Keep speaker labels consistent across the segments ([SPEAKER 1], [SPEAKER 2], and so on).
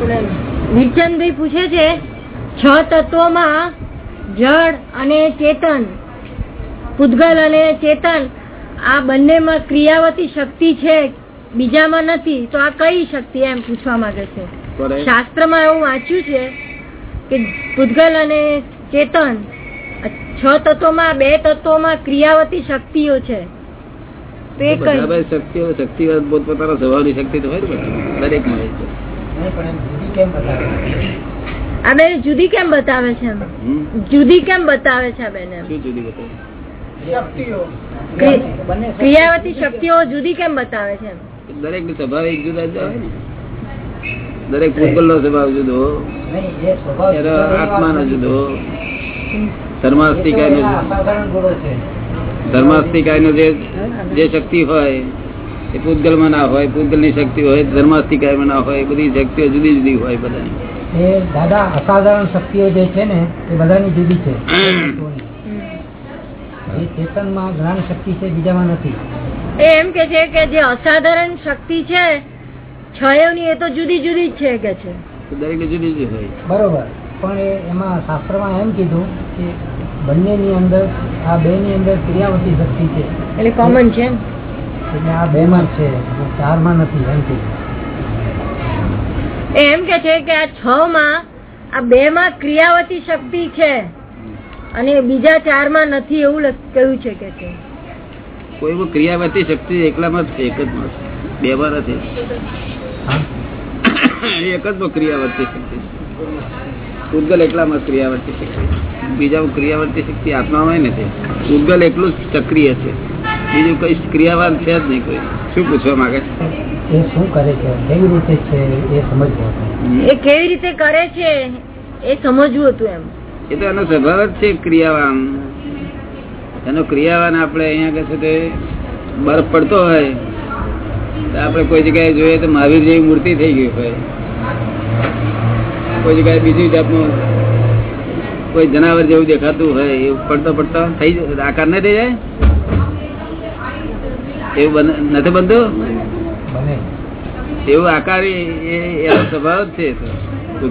[SPEAKER 1] વિરચંદભાઈ પૂછે છે છ તત્વોમાં જળ અને ચેતન પૂતગલ અને ચેતન આ બંનેમાં ક્રિયાવતી શક્તિ છે બીજામાં નથી તો આ કઈ શક્તિ એમ પૂછવા માંગે છે? શાસ્ત્રમાં એવું વાંચ્યું છે કે પૂતગલ અને ચેતન છ તત્વોમાં બે તત્વોમાં ક્રિયાવતી શક્તિઓ છે.
[SPEAKER 2] શક્તિઓ શક્તિ પોતપોતાના સ્વભાવની શક્તિ તો હોય ને. દરેક મળે છે.
[SPEAKER 1] આ બેન જુદી કેમ બતાવે છે? જુદી કેમ બતાવે છે આ બેન ક્રિયાવતી શક્તિઓ જુદી કેમ બતાવે છે
[SPEAKER 2] દરેક નો સ્વભાવ એક જુદા જુદા હોય ને. દરેક પૂતગલ નો સ્વભાવ જુદો આત્મા નો જુદો. ધર્માસ્તિકાય નો ધર્માસ્તિકાય નો જે જે શક્તિ હોય એ પૂતગલમાં ના હોય પૂતગલની શક્તિ હોય ધર્માસ્તિકાય ના હોય બધી શક્તિઓ જુદી જુદી હોય બધા
[SPEAKER 3] એ દાદા અસાધારણ શક્તિઓ જે છે ને એ બધાની જુદી છે. એ ચેતનમાં જ્ઞાન શક્તિ છે બીજામાં નથી.
[SPEAKER 1] એમ કે છે કે જે અસાધારણ શક્તિ છે છયોની એ તો જુદી જુદી જ છે કે છે.
[SPEAKER 2] દરેકની જુદી જુદી હોય.
[SPEAKER 3] બરોબર. પણ એ એમાં શાસ્ત્રમાં એમ કીધું કે બંનેની અંદર આ બે ની અંદર ક્રિયાવતી શક્તિ છે.
[SPEAKER 1] એટલે કોમન છે એમ.
[SPEAKER 3] એટલે આ બે માં છે. અને ચારમાં નથી એમ કીધું
[SPEAKER 1] એમ કે છે કે આ છ માં આ બે માં ક્રિયાવતી શક્તિ છે. અને બીજા ચારમાં નથી એવું કહ્યું છે કે છે.
[SPEAKER 2] કોઈ ક્રિયાવતી શક્તિ એકલામાં જ છે એક જ. બે માં નથી. એક જ ક્રિયાવર્તી શક્તિ. પૂતગલ એકલામાં ક્રિયાવર્તી શક્તિ. બીજા ક્રિયાવર્તી શક્તિ આત્મામાં નથી. પૂતગલ એકલું જ સક્રિય છે. બીજું કઈ ક્રિયાવાન છે જ નહીં કોઈ. શું પૂછવા માંગે
[SPEAKER 3] એ શું કરે છે? કેવી રીતે છે એ સમજવું
[SPEAKER 1] એ કેવી રીતે કરે છે એ સમજવું હતું એમ.
[SPEAKER 2] એ તો એનો સ્વભાવ જ છે ક્રિયાવાન. એનો ક્રિયાવાન આપણે અહીંયા કે છે તે બરફ પડતો હોય તો આપણે કોઈ જગ્યાએ જોઈએ તો મહાવીર જેવી મૂર્તિ થઈ ગઈ હોય. કોઈ જગ્યાએ બીજી જાતનું કોઈ જનાવર જેવું દેખાતું હોય એવું પડતો પડતો થઈ જાય આકાર ન થઈ જાય? એવું નથી બનતું? એવું આકાર એનો સ્વભાવ જ છે તો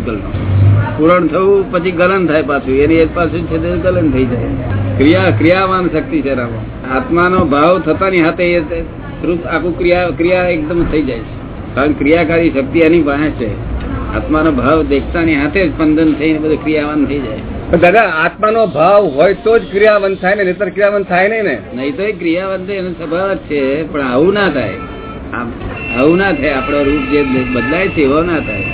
[SPEAKER 2] પૂરણ થવું પછી ગલન થાય પાછું. એની એક પાછું છે ગલન થઈ જાય. ક્રિયા ક્રિયાવાન શક્તિ છે રામ આત્માનો ભાવ થતાની હાથે એ આખું ક્રિયા ક્રિયા એકદમ થઈ જાય છે. કારણ ક્રિયાકારી શક્તિ એની પાસે છે. આત્માનો ભાવ દેખતાની હાથે જ સ્પંદન થઈને બધું ક્રિયાવાન થઈ જાય.
[SPEAKER 4] દાદા આત્માનો ભાવ હોય તો જ ક્રિયાવંત થાય ને નહીતર ક્રિયાવંત થાય નહીં ને.
[SPEAKER 2] નહીં તો એ ક્રિયાવંત એનો સ્વભાવ જ છે પણ આવું ના થાય. આવું ના થાય આપણો રૂપ જે બદલાય છે એવો ના થાય.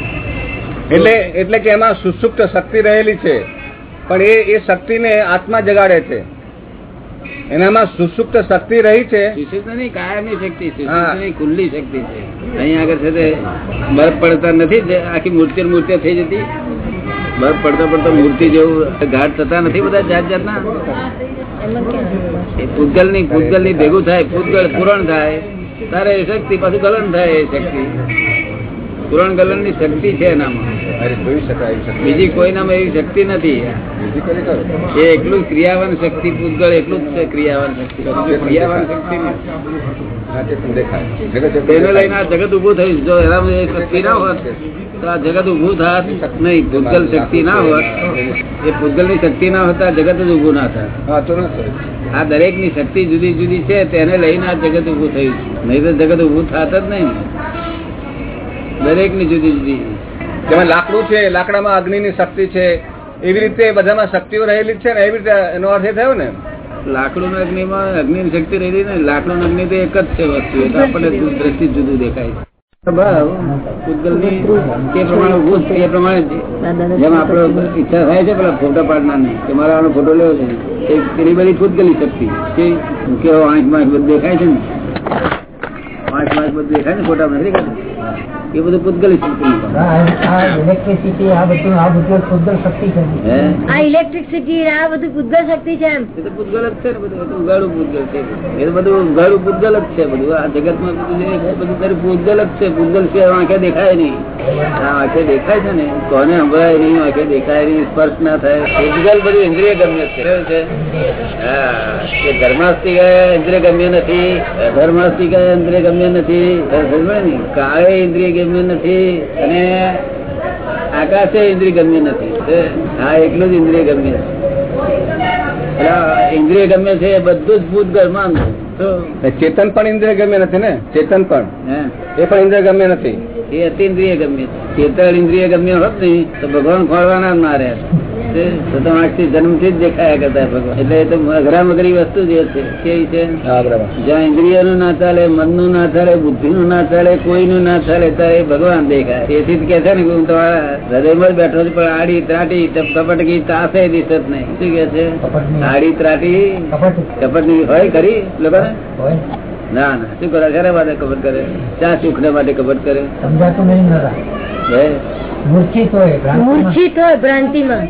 [SPEAKER 4] એટલે એટલે કે એમાં સુસુપ્ત શક્તિ રહેલી છે પણ એ એ શક્તિને આત્મા જગાડે છે. એનામાં સુસુપ્ત શક્તિ રહી છે.
[SPEAKER 2] સુસુપ્ત નહીં કાયમની શક્તિ
[SPEAKER 4] હા.
[SPEAKER 2] ખુલ્લી શક્તિ છે. અહીં આગળ છે બરફ પડતા નથી આખી મૂર્તિ મૂર્તિ થઈ જતી. બરફ પડતા પડતા મૂર્તિ જેવું ઘાટ થતા નથી બધા જાત જાતના? પૂતગલની પૂતગલની ભેગું થાય, પૂતગલ પૂરણ થાય, તારે શક્તિ પાછું ગલન થાય એ શક્તિ. પૂરણ ગલનની શક્તિ છે એનામાં. બીજી કોઈનામાં એવી શક્તિ નથી. એ એકલું ક્રિયાવાન શક્તિ પૂતગળ એટલું જ છે ક્રિયાવાન શક્તિ. ક્રિયાવાન શક્તિ તેને લઈને આ જગત ઉભું થયું. જો એનામાં એ શક્તિ ના હોત તો આ જગત ઉભું થાત નહીં. ભૂતગલ શક્તિ ના હોત એ ભૂતગલની શક્તિ ના હોત આ જગત જ ઉભું ના થાત. આ દરેકની શક્તિ જુદી જુદી છે તેને લઈને આ જગત ઉભું થયું નહીં તો જગત ઉભું થાત જ નહીં. દરેકની જુદી જુદી.
[SPEAKER 4] જેમાં લાકડું છે લાકડામાં અગ્નિની શક્તિ છે એવી રીતે બધામાં શક્તિઓ રહેલી છે ને એવી રીતે એનો અર્થ એ થયો ને?
[SPEAKER 2] લાકડું અગ્નિમાં અગ્નિ ની શક્તિ રહી ને લાકડું અગ્નિ તો એક જ છે વસ્તુ એટલે આપણને દ્રષ્ટિ જુદું દેખાય છે. તે પ્રમાણે ઉભું એ પ્રમાણે જેમ આપણો ઈચ્છા થાય છે પેલા ફોટા પાડનારની કે મારે આનો ફોટો લેવો છે. એ બધી પૂતગલી શક્તિ. કે કેવો આંખમાં બધું દેખાય છે ને? આંખમાં બધું દેખાય ને ફોટા નથી દેખાતું? એ બધું પૂતગલી શક્તિ
[SPEAKER 3] આ ઇલેક્ટ્રિસિટી આ બધું આ બધું શુદ્ધ શક્તિ છે.
[SPEAKER 1] આ ઇલેક્ટ્રિસિટી આ બધું પૂતગલ શક્તિ છે
[SPEAKER 2] એ તો પૂતગલ જ છે ને બધું ઉગાડું પૂતગલ છે. એ તો બધું ઉગાડું પૂતગલ જ છે બધું. આ જગતમાં બધું છે બધું પૂતગલ જ છે. પૂતગલ છે આંખે દેખાય નહીં. આંખે દેખાય છે ને? કોને સંભળાય નહીં આંખે દેખાય નહીં સ્પર્શ ના થાય. ફિઝિકલ બધું ઇન્દ્રિય ગમ્ય છે. હા એ ધર્માસ્તી ગયા ઇન્દ્રિય ગમ્ય નથી? ધર્માસ્તી ગયા ઇન્દ્રિય ગમ્ય નથી? ને? કાળે ઇન્દ્રિય ગમ્ય નથી અને આકાશે ઇન્દ્રિય ગમ્ય નથી. હા એટલું જ ઇન્દ્રિય ગમ્ય છે. ઇન્દ્રિય ગમ્ય છે બધું જ ભૂત માનવું
[SPEAKER 4] ચેતન પણ ઇન્દ્રિય ગમ્ય નથી ને? ચેતન પણ.
[SPEAKER 2] હે.
[SPEAKER 4] એ પણ ઇન્દ્રિય ગમ્ય નથી.
[SPEAKER 2] એ અતિ ઇન્દ્રિય ગમ્ય. ચેતળ ઇન્દ્રિય ગમ્ય હોત ને તો ભગવાન ખોળવાના ના રહે તો તો જન્મથી જ દેખાયા કરતા ભગવાન. એટલે એ તો અઘરા મગરી વસ્તુ જે છે કેવી છે. જ્યાં ઇન્દ્રિયનું ના ચાલે મનનું ના ચાલે બુદ્ધિનું ના ચાલે કોઈનું ના ચાલે ત્યારે એ ભગવાન દેખાય. તેથી જ કે છે ને હું તમારા હૃદયમાં જ બેઠો છું પણ આડી ત્રાટી કપટકી તાસે દિશત નહીં. શું કે છે? આડી ત્રાટી
[SPEAKER 3] કપટ
[SPEAKER 2] હોય ખરી લોકો
[SPEAKER 3] હોય.
[SPEAKER 2] ના ના. શું કરે? શેના માટે કપટ કરે? ચા સુખને માટે કપટ કરે?
[SPEAKER 3] સમજાતું નહીં મૂર્છિત હોય ભ્રાંતિમાં.
[SPEAKER 1] મૂર્છિત હોય ભ્રાંતિમાં.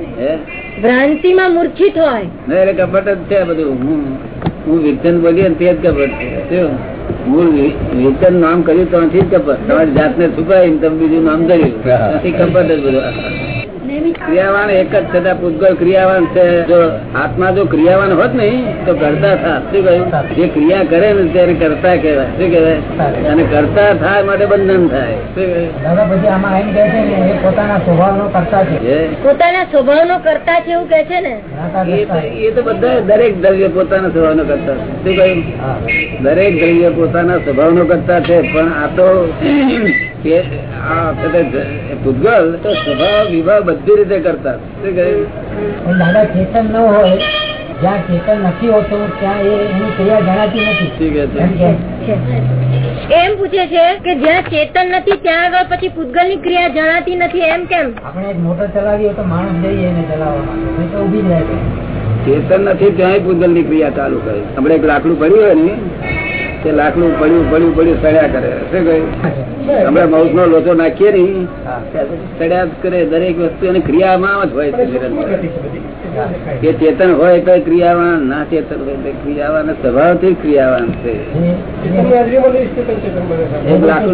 [SPEAKER 1] ભ્રાંતિમાં મૂર્છિત હોય.
[SPEAKER 2] ના એટલે કપટ જ છે બધું. હું હું વિજ્ઞાન બોલીએ ને તે જ કપટ છે? મૂળ વિ- નામ કર્યું ત્યાંથી જ કપટ તમારી જાતને છુપાઈ તમે બીજું નામ ધર્યું
[SPEAKER 4] હા.
[SPEAKER 2] ત્યાંથી કપટ જ બધું. ક્રિયાવાન એક જ છતાં પૂતગલ ક્રિયાવાન છે. જો આત્મા જો ક્રિયાવાન હોત ને તો કરતા થાત શું કહ્યું? જે ક્રિયા કરે ને ત્યારે કરતા કહેવાય. શું કહેવાય? અને કરતા થાય માટે બંધન થાય. શું
[SPEAKER 3] દાદા પછી આમાં એમ કે છે ને એ પોતાના સ્વભાવનો કરતા છે.
[SPEAKER 1] પોતાના સ્વભાવ નો કરતા છે એવું કે છે ને?
[SPEAKER 2] એ તો
[SPEAKER 3] દ્રષ્ટા.
[SPEAKER 2] એ તો બધા દરેક દ્રવ્ય પોતાના સ્વભાવનો કરતા શું કહ્યું? દરેક દ્રવ્ય પોતાના સ્વભાવ નો કરતા છે પણ આ તો કે આ વખતે જ- તો સ્વભાવ વિવાહ બધી રીતે કરતા. શું
[SPEAKER 3] દાદા ચેતન ન હોય જ્યાં ચેતન નથી હોતું ત્યાં એની ક્રિયા જણાતી નથી.
[SPEAKER 2] શું
[SPEAKER 3] એમ કે?
[SPEAKER 1] એમ પૂછે છે કે જ્યાં ચેતન નથી ત્યાં આગળ પછી પૂતગલની ક્રિયા જણાતી નથી એમ કેમ?
[SPEAKER 3] આપણે એક મોટર ચલાવી હોય તો માણસ જઈએ એને ચલાવવા તો ઊભી રહે
[SPEAKER 2] ચેતન નથી ત્યાંય પૂતગલની ક્રિયા ચાલુ કરે. આપણે એક લાકડું પડ્યું હોય ને તે લાકડું પડ્યું પડ્યું પડ્યું સડ્યા કરે. શું કહ્યું? આપણે માઉસ નો લોચો નાખીએ
[SPEAKER 3] નઈ
[SPEAKER 2] સડ્યા જ કરે દરેક વસ્તુ એની ક્રિયામાં જ હોય છે એ ચેતન હોય તો ક્રિયાવાન ના ચેતન હોય તો ક્રિયાવાન સ્વભાવથી થી ક્રિયાવાન છે.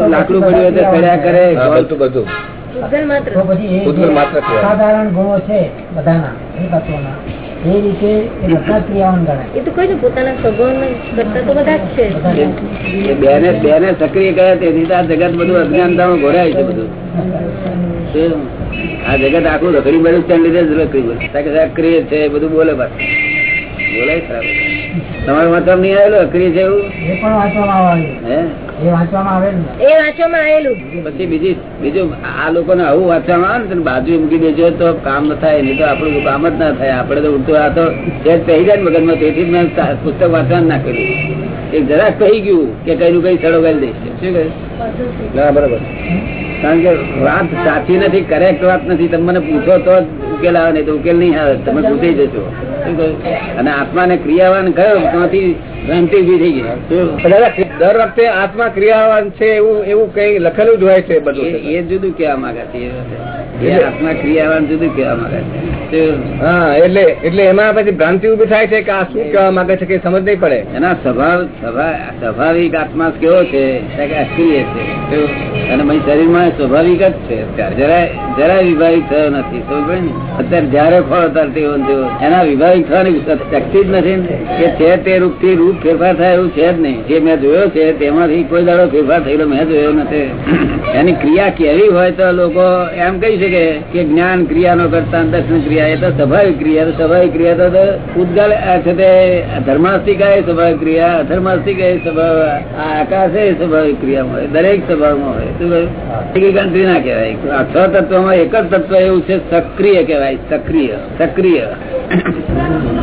[SPEAKER 2] લાકડું પડ્યું હોય તો સડ્યા કરે.
[SPEAKER 4] બધું બધું.
[SPEAKER 3] અસાધારણ ગુણો છે બધાના એ તત્વોના એ રીતે એ બધા ક્રિયાઓને ગણાય.
[SPEAKER 1] એ તો કહ્યું ને પોતાના સ્વભાવ કરતા તો બધા જ છે.
[SPEAKER 2] બેને બેને સક્રિય કર્યા તેથી આ જગત બધું અજ્ઞાનતામાં ઘોરાય છે બધું. આ જગત આખું રખડી બધું ત્યાં લીધે જ રખડી બધું સક્રિય છે બધું બોલે બસ. બોલાય તમારો તમારે મતલબ નહીં આવેલો? અક્રિય છે એવું?
[SPEAKER 3] એ પણ વાંચવામાં આવે.
[SPEAKER 2] હે?
[SPEAKER 3] એ વાંચવામાં આવે ને
[SPEAKER 1] એ વાંચવામાં આવેલું.
[SPEAKER 2] પછી બીજી બીજું આ લોકોને આવું વાંચવામાં આવે ને બાજુ મૂકી દેજો તો કામ ન થાય નહીં તો આપણું કામ જ ના થાય. આપણે તો ઉલટું આ તો સેજ પહેરી જાય ને મગજમાં તેથી મેં પુસ્તક વાંચવાનું ના કર્યું. એક જરાક કહી ગયું કે કઈ કઈ સડો ગાલી દઈશ. શું
[SPEAKER 4] ના બરાબર.
[SPEAKER 2] કારણ કે વાત સાચી નથી કરેક્ટ વાત નથી. તમે મને પૂછો તો જ ઉકેલ આવે નહીં તો ઉકેલ નહીં આવે તમે પૂછી જશો. અને આત્મા ને ક્રિયાવાન કયો? ત્યાંથી ભ્રાંતિ ઊભી થઈ ગઈ.
[SPEAKER 4] દર વખતે આત્મા ક્રિયાવાન છે એવું એવું કઈ લખેલું જ હોય છે બધું.
[SPEAKER 2] એ જુદું કેવા માંગે છે એ આત્મા ક્રિયાવાન જુદું કહેવા માંગે છે.
[SPEAKER 4] હા એટલે એટલે એમાં પછી ભ્રાંતિ ઊભી થાય છે કે આ શું કેવા માંગે છે કે સમજ નહીં પડે.
[SPEAKER 2] એના સ્વભાવ સ્વાભાવિક આત્મા કેવો છે કે અક્રિય છે. અને મય શરીરમાં સ્વાભાવિક જ છે જરા વિભાવિક થયો નથી. સમજ ને? અત્યારે જયારે ખોળો ત્યારે એના વિભાવિક થવાની શક્તિ જ નથી કે છે તે રૂપથી રૂપ ફેરફાર થાય એવું છે જ નહીં. જે મેં જોયો છે તેમાંથી કોઈ દાડો ફેરફાર થયેલો મેં જોયો નથી. એની ક્રિયા કેવી હોય તો લોકો એમ કહી શકે કે જ્ઞાન ક્રિયાનો કરતા દર્શન ક્રિયા, એ તો સ્વાભાવિક ક્રિયા. સ્વાભાવિક ક્રિયા તો- તો છે તે ધર્માસ્તિકા એ સ્વાભાવિક ક્રિયા, અધર્માસ્તિકા એ સ્વભાવ આકાશ એ સ્વાભાવિક ક્રિયા હોય, દરેક સ્વભાવમાં હોય. શું કહ્યું? ના કહેવાય. છ તત્વમાં એક જ તત્વ એવું છે, સક્રિય કહેવાય સક્રિય સક્રિય.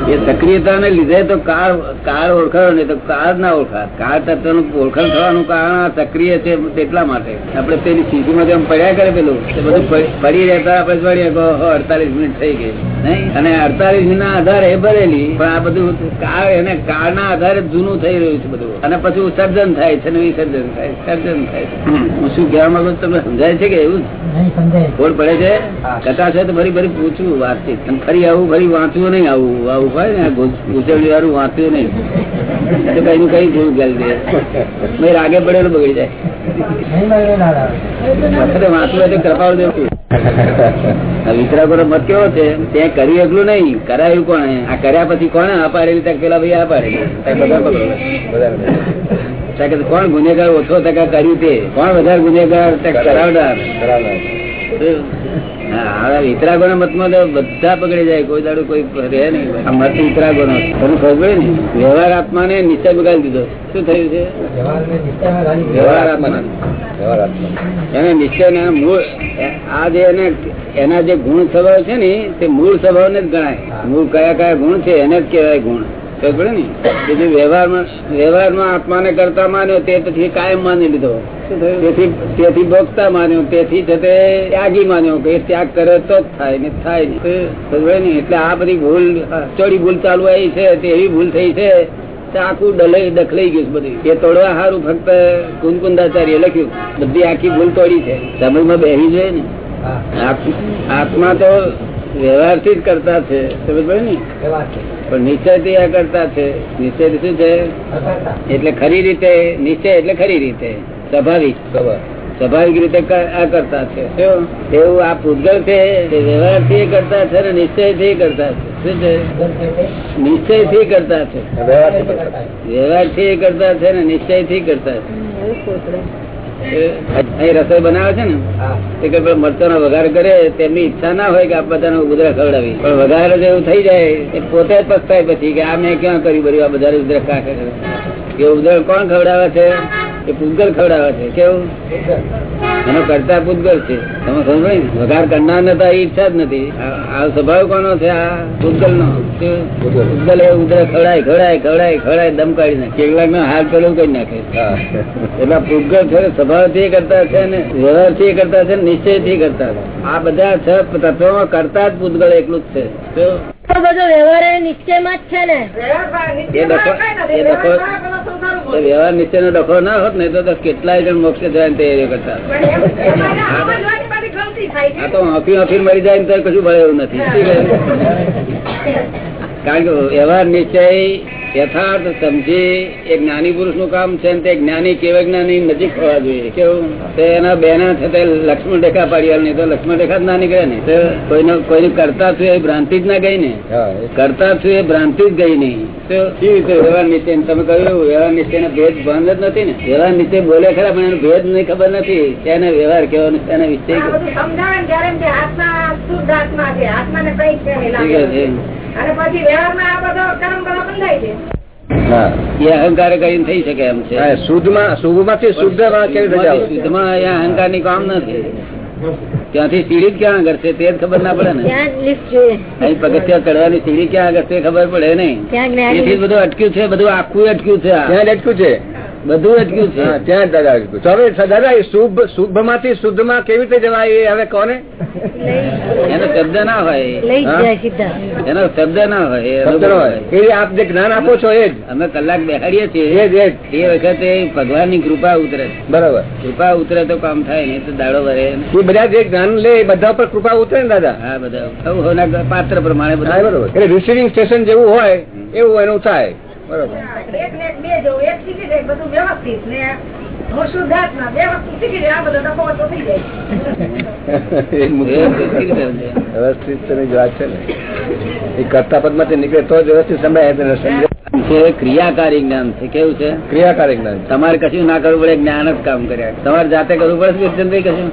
[SPEAKER 2] એ સક્રિયતાને લીધે તો કાર કાર ઓળખાયો ને તો કાર ના ઓળખા તત્વનું ઓળખાણ થવાનું કારણ સક્રિય છે એટલા માટે. આપડે પેલી સીસીમાં જેમ પડ્યા કરે પેલું બધું પડી રહેતા આપણે અડતાલીસ મિનિટ થઈ ગઈ. નહીં. અને અડતાલીસ મિનિટ ના આધારે એ ભરેલી પણ આ બધું કાર એને કાળના આધારે જ જૂનું થઈ રહ્યું છે બધું. અને પછી ઉત્સર્જન થાય છે ને વિસર્જન થાય સર્જન થાય છે. હું શું કહેવા માંગુ તમને સમજાય છે કે એવું જ? ખોડ પડે છે. કથા છે તો ફરી ફરી પૂછવું વાતચીત. અને ફરી આવું ફરી વાંચવું નહીં આવું. આવું હોય ને ગુજરડી વાળું વાંચ્યું નહીં. તો કઈ નું કઈ ભૂલ ગયેલ છે રાગે પડેલો બગડી જાય. વાંચવું એટલે કૃપાળ દેવું મત કેવો છે? ત્યાં કર્યું એકલું નહીં. કરાયું કોણે? આ કર્યા પછી કોણે આ પાડેલી? તક પેલા ભાઈ આ પાડેલી. કોણ ગુનેગાર ઓછો ટકા કર્યું તે? કોણ વધારે ગુનેગાર તક કરાવનાર? હવે વિતરાગોના મતમાં તો બધા પકડી જાય કોઈ દાડો કોઈ રહે નહીં આ મત વિતરાગોનો છે. તમને ખબર ને વ્યવહાર આત્માને નિશ્ચય બગાડી દીધો શું થયું છે. વ્યવહાર
[SPEAKER 4] આત્મા.
[SPEAKER 2] એને નિશ્ચય ને એના મૂળ આ જે એને એના જે ગુણ સ્વભાવ છે ને તે મૂળ સ્વભાવ ને જ ગણાય મૂળ કયા કયા ગુણ છે એને જ કહેવાય ગુણ બીજું વ્યવહારમાં વ્યવહારમાં આત્માને કરતા માન્યો તે પછી કાયમ માની લીધો. તેથી તેથી ભોગતા માન્યો તેથી છે તે ત્યાગી માન્યો કે ત્યાગ કરે તો જ થાય ને થાય નહીં. એટલે આ બધી ભૂલ ચોડી ભૂલ ચાલુ આવી છે તે એવી ભૂલ થઈ છે આખું ડલાઈ દખલાઈ ગયું બધું. એ તોડવા સારું ફક્ત કુંદકુંદાચાર્ય લખ્યું. બધી આખી ભૂલ તોડી છે. સમજમાં બેસી જોઈએ ને. આત્મા તો વ્યવહારથી જ કરતા છે. સમજ ને?
[SPEAKER 3] વ્યવહાર.
[SPEAKER 2] પણ નિશ્ચયથી આ કરતા છે. નિશ્ચય શું છે? એટલે ખરી રીતે નિશ્ચય એટલે ખરી રીતે. સ્વાભાવિક. સ્વાભાવિક. રીતે આ કરતા છે. શું? એવું આ પૂતગલ છે વ્યવહાર વ્યવહારથી કરતા છે અને નિશ્ચયથી કરતા છે. શું છે? નિશ્ચયથી કરતા છે.
[SPEAKER 4] વ્યવહારથી
[SPEAKER 3] કરતા
[SPEAKER 4] કરતા.
[SPEAKER 3] છે.
[SPEAKER 2] વ્યવહારથી કરતા છે ને નિશ્ચયથી કરતા છે. અહીં રસોઈ બનાવે છે ને તે કે મરચાનો વઘાર કરે તેમની ઈચ્છા ના હોય કે આ બધાને ઉદરા ખવડાવી પણ વઘાર જેવું એવું થઈ જાય એ પોતે જ પસ્તાય પછી કે આ મેં ક્યાં કર્યું બધું આ બધા ઉદરા ખા કરે. એ ઉદર કોણ ખવડાવે છે? એ પૂતગલ ખવડાવે છે. કેવું? એનો કરતા પૂતગલ છે. તમે સમજો વઘાર કરનાર નતા એ ઈચ્છા જ નથી. આ સ્વભાવ કોનો છે? આ પૂતગલ નો પૂતગલ એ ઉદરા ખવડાય ખવડાય ખવડાય ખવડાય, દમ કાઢી નાખે. કેટલાક નો હાલ પેલું કરી નાખે. એટલે પૂતગલ છે સ્વભાવથી કરતા છે ને વ્યવહારથી કરતા છે નિશ્ચયથી કરતા છે. આ બધા છ તત્વોમાં કરતા જ પૂતગલ એકલું જ છે. તો
[SPEAKER 1] તો બધો વ્યવહાર એ નિશ્ચયમાં જ છે ને.
[SPEAKER 2] એ ડખો એ ડખો એ વ્યવહાર નિશ્ચય નો ડખો ના હોત ને તો કેટલાય જણ મોક્ષ જવાની તૈયારી કરતા આ તો હફી હફી મરી જાય ને તો કશું ભરે એવું નથી. કારણ કે વ્યવહાર નિશ્ચય યથાર્થ સમજે એ જ્ઞાની પુરુષનું કામ છે તે જ્ઞાની કેવા જ્ઞાની નજીક હોવા જોઈએ. કેવું? એના બેના છે તે લક્ષ્મણ રેખા પાડી નહીં તો લક્ષ્મણ રેખા જ ના નીકળે ને? તો કોઈને કોઈને કરતા છું એ ભ્રાંતિ જ ના ગઈ ને? કરતા છું એ ભ્રાંતિ જ ગઈ નહીં? તો કેવી રીતે વ્યવહાર નિશ્ચય તમે કહ્યું વ્યવહાર નીચે ના ભેદ ભાન જ નથી ને? વ્યવહાર નિશ્ચય બોલે ખરા પણ એનો ભેદ નહીં ખબર નથી. તેને વ્યવહાર કેવો ને તેને વિષય
[SPEAKER 5] અને પછી વ્યવહારમાં આ બધો કર્મ બધા બંધાય છે.
[SPEAKER 2] એ અહંકાર કરીને થઈ શકે એમ છે.
[SPEAKER 4] શુદ્ધમાં શુભમાંથી શુદ્ધમાં?
[SPEAKER 2] શુદ્ધમાં અહીંયા અહંકારની કામ નથી ત્યાંથી સીડી ક્યાં આગળ છે તે જ ખબર ના પડે ને. અહીં પગથિયા ચડવાની સીડી ક્યાં આગળ છે ખબર પડે નહીં. એથી જ બધું અટક્યું છે બધું આખું અટક્યું છે
[SPEAKER 4] અટક્યું છે.
[SPEAKER 2] બધું અટક્યું છે.
[SPEAKER 4] હા, ત્યાં દાદા અટક્યું. હવે દાદા એ શુભમાંથી શુદ્ધમાં કેવી રીતે જવાય એ હવે કોને?
[SPEAKER 2] એનો શબ્દ ના હોય.
[SPEAKER 1] લઈ જ
[SPEAKER 4] હા?
[SPEAKER 1] જાય સીધા.
[SPEAKER 2] એનો શબ્દ ના હોય
[SPEAKER 4] શબ્દ હોય. એ આપ જે જ્ઞાન આપો છો એ જ.
[SPEAKER 2] અમે કલાક બેહાડીએ છીએ.
[SPEAKER 4] એ જ
[SPEAKER 2] એ વખતે ભગવાનની કૃપા ઉતરે.
[SPEAKER 4] બરાબર.
[SPEAKER 2] કૃપા ઉતરે તો કામ થાય નહીં તો દાડો ભરે
[SPEAKER 4] એ બધા જે જ્ઞાન લે એ બધા પર કૃપા ઉતરે ને દાદા?
[SPEAKER 2] હા બધા. પાત્ર પ્રમાણે બધા.
[SPEAKER 4] બરોબર. એટલે રિસીવિંગ સ્ટેશન જેવું હોય એવું એનું થાય. બરોબર.
[SPEAKER 5] જવું એક શીખી જાય બધું વ્યવસ્થિત ને હું શુદ્ધ બે વસ્તુ શીખી જાય આ બધો ડખો વચ્ચો થઈ જાય.
[SPEAKER 2] વ્યવસ્થિત કેવી રીતે સમજાય?
[SPEAKER 4] વ્યવસ્થિત તેની જ વાત છે ને. એ કરતા પદમાંથી નીકળે તો જ વ્યવસ્થિત તેને સમજે.
[SPEAKER 2] ક્રિયાકારી જ્ઞાન છે કેવું છે?
[SPEAKER 4] ક્રિયાકારી જ્ઞાન
[SPEAKER 2] તમારે કશું ના કરવું પડે જ્ઞાન જ કામ કર્યા. તમારે જાતે કરવું પડે કશું?